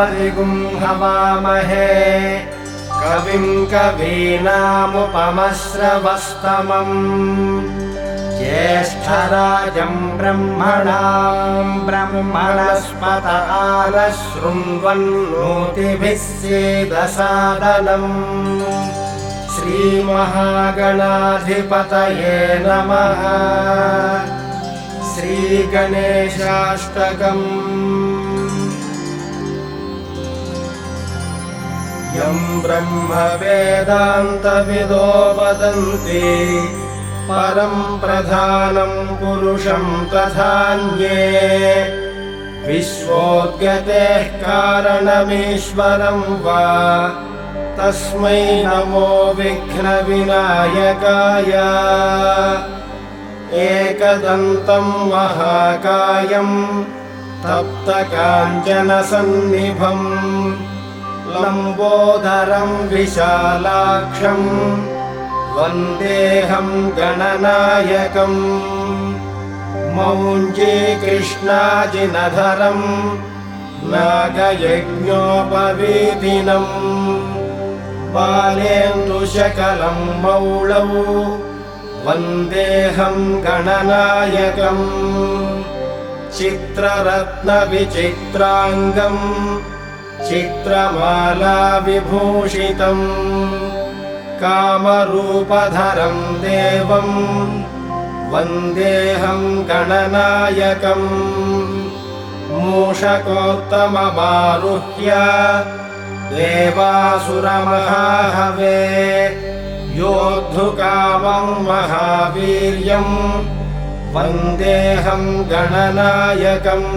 परिगुंहवामहे कविम् कवीनामुपमश्रवस्तमम्। ज्येष्ठराजम् ब्रह्मणाम् ब्रह्मणस्पत आलशृण्वन्नोतिभिः सेदसादनम्। श्रीमहागणाधिपतये नमः। श्रीगणेशाष्टकम् यम् ब्रह्म वेदान्तविदो वदन्ति। परम् प्रधानम् पुरुषम् तथान्ये। विश्वोद्गतेः कारणमीश्वरम् वा? तस्मै नमो विघ्नविनायकाय। एकदन्तम् महाकायम् तप्तकाञ्चनसन्निभम् लम्बोदरम् विशालाक्षम् वन्देऽहम् गणनायकम् मौञ्जीकृष्णाजिनधरम् नागयज्ञोपवीदिनम् बालेन्दुशकलम् मौळौ वन्देऽहम् गणनायकम् चित्ररत्नविचित्राङ्गम् चित्रमालाविभूषितम् कामरूपधरम् देवम् वन्देऽहम् गणनायकम्। मूषकोत्तममारुह्य देवासुरमहाहवे योद्धुकामम् महावीर्यम् वन्देऽहम् गणनायकम्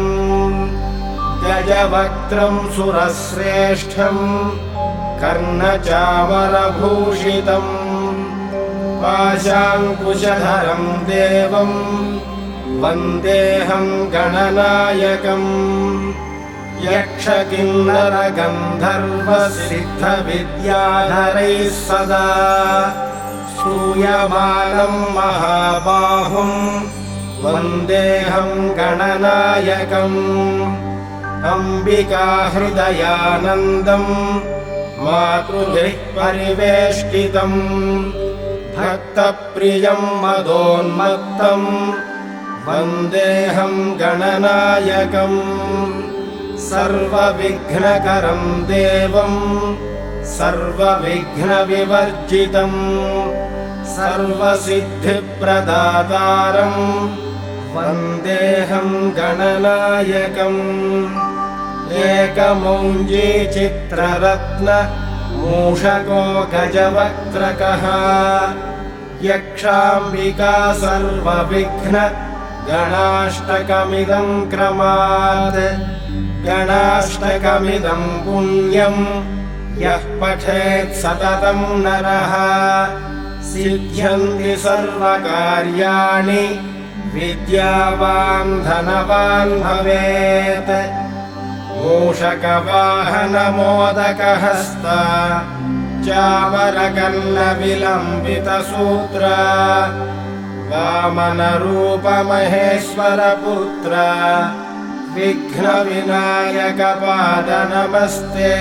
गजवक्त्रम् सुरश्रेष्ठम् कर्णचामरभूषितम् पाशाङ्कुशधरम् देवम् वन्देऽहम् गणनायकम् यक्षकिन्नरगन्धर्वसिद्धविद्याधरैः सदा सूयमानम् महाबाहुम् वन्देऽहम् गणनायकम् अम्बिकाहृदयानन्दम् मातृभिः परिवेष्टितम्। भक्तप्रियम् मदोन्मत्तम् वन्देऽहम् गणनायकम्। सर्वविघ्नकरम् देवम् सर्वविघ्नविवर्जितम्। सर्वसिद्धिप्रदातारम् वन्देऽहम् गणनायकम् एकमौञ्जी चित्ररत्न मूषको गजवक्त्रकः। यक्षाम्बिका सर्वविघ्न गणाष्टकमिदम् क्रमात्। गणाष्टकमिदम् पुण्यम् यः पठेत् सततम् नरः। सिद्ध्यन्ति सर्वकार्याणि विद्यावान् धनवान् भवेत् मूषकवाहनमोदकहस्त चामरकल्लविलम्बितसूत्र वामनरूपमहेश्वरपुत्र विघ्नविनायकपादनमस्ते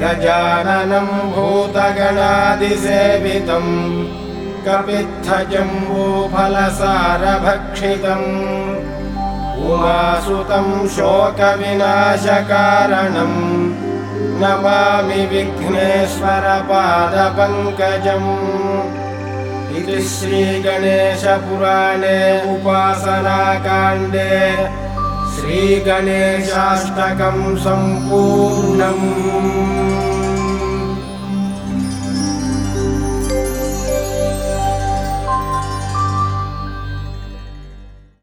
गजाननम् भूतगणादिसेवितम् कपित्थजम्बूफलसारभक्षितम् उमासुतम् शोकविनाशकारणम् नमामि विघ्नेश्वरपादपङ्कजम् इति श्रीगणेशपुराणे उपासनाकाण्डे श्रीगणेशाष्टकम् सम्पूर्णम्